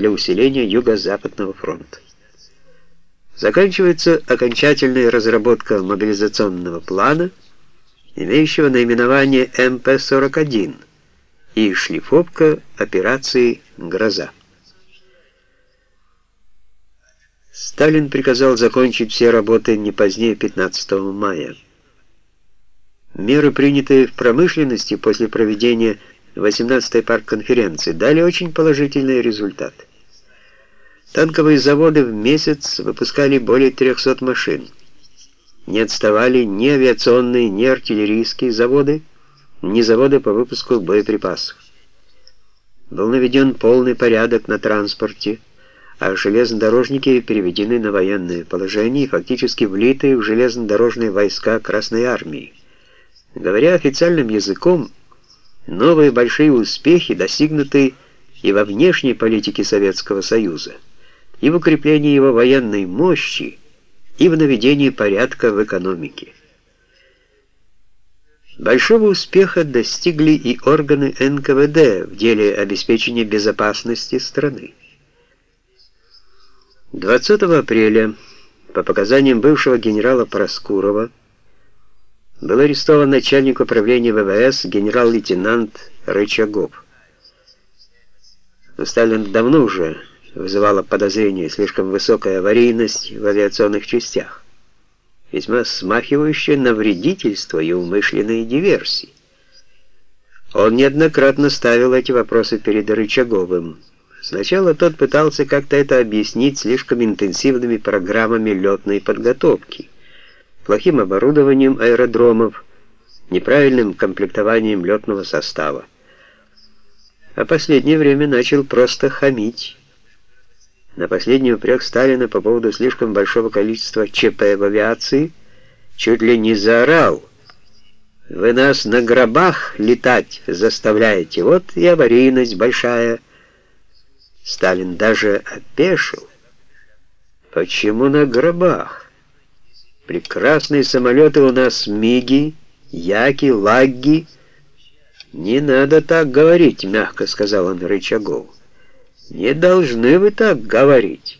для усиления Юго-Западного фронта. Заканчивается окончательная разработка мобилизационного плана, имеющего наименование МП-41, и шлифовка операции «Гроза». Сталин приказал закончить все работы не позднее 15 мая. Меры, принятые в промышленности после проведения 18-й парк-конференции, дали очень положительный результат. Танковые заводы в месяц выпускали более 300 машин. Не отставали ни авиационные, ни артиллерийские заводы, ни заводы по выпуску боеприпасов. Был наведен полный порядок на транспорте, а железнодорожники переведены на военное положение фактически влиты в железнодорожные войска Красной Армии. Говоря официальным языком, новые большие успехи достигнуты и во внешней политике Советского Союза, и в укреплении его военной мощи, и в наведении порядка в экономике. Большого успеха достигли и органы НКВД в деле обеспечения безопасности страны. 20 апреля, по показаниям бывшего генерала Проскурова, был арестован начальник управления ВВС генерал-лейтенант Рычагов. Сталин давно уже вызывала подозрение слишком высокая аварийность в авиационных частях, весьма смахивающая на вредительство и умышленные диверсии. Он неоднократно ставил эти вопросы перед Рычаговым. Сначала тот пытался как-то это объяснить слишком интенсивными программами летной подготовки – плохим оборудованием аэродромов, неправильным комплектованием летного состава. А последнее время начал просто хамить. На последний упрек Сталина по поводу слишком большого количества ЧП в авиации чуть ли не заорал. «Вы нас на гробах летать заставляете, вот и аварийность большая». Сталин даже опешил. «Почему на гробах?» Прекрасные самолеты у нас Миги, Яки, Лагги. Не надо так говорить, мягко сказал он Рычагову. Не должны вы так говорить.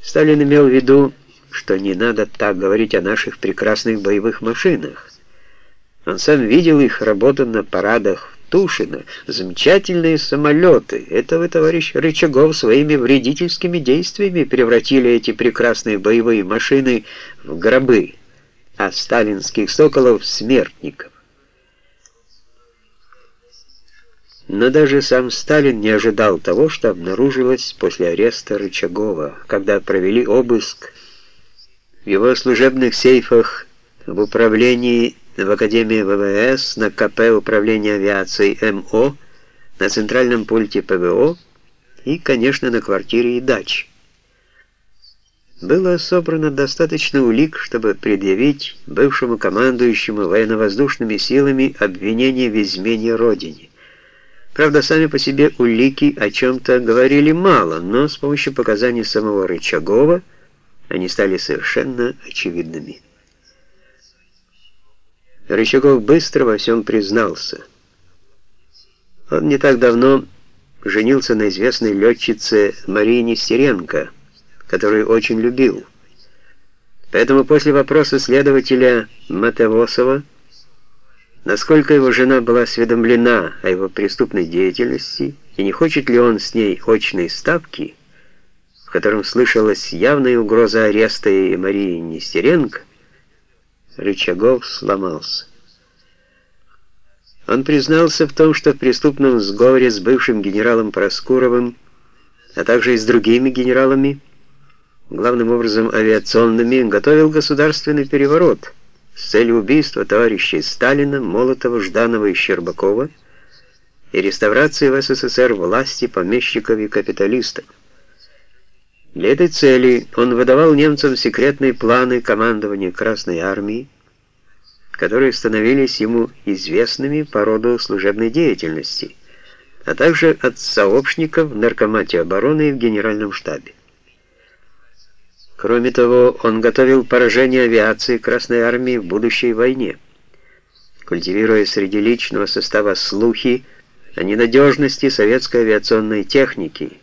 Сталин имел в виду, что не надо так говорить о наших прекрасных боевых машинах. Он сам видел их работу на парадах Тушина, замечательные самолеты. Это вы, товарищ Рычагов, своими вредительскими действиями превратили эти прекрасные боевые машины в гробы, а сталинских соколов — в смертников. Но даже сам Сталин не ожидал того, что обнаружилось после ареста Рычагова, когда провели обыск в его служебных сейфах в управлении в Академии ВВС, на КП Управления авиацией МО, на центральном пульте ПВО и, конечно, на квартире и даче. Было собрано достаточно улик, чтобы предъявить бывшему командующему военно-воздушными силами обвинение в измене Родине. Правда, сами по себе улики о чем-то говорили мало, но с помощью показаний самого Рычагова они стали совершенно очевидными. Рычагов быстро во всем признался. Он не так давно женился на известной летчице Марии Нестеренко, которую очень любил. Поэтому после вопроса следователя Матевосова, насколько его жена была осведомлена о его преступной деятельности и не хочет ли он с ней очной ставки, в котором слышалась явная угроза ареста и Марии Нестеренко, Рычагов сломался. Он признался в том, что в преступном сговоре с бывшим генералом Проскуровым, а также и с другими генералами, главным образом авиационными, готовил государственный переворот с целью убийства товарищей Сталина, Молотова, Жданова и Щербакова и реставрации в СССР власти помещиков и капиталистов. Для этой цели он выдавал немцам секретные планы командования Красной Армии, которые становились ему известными по роду служебной деятельности, а также от сообщников в Наркомате обороны и в Генеральном штабе. Кроме того, он готовил поражение авиации Красной Армии в будущей войне, культивируя среди личного состава слухи о ненадежности советской авиационной техники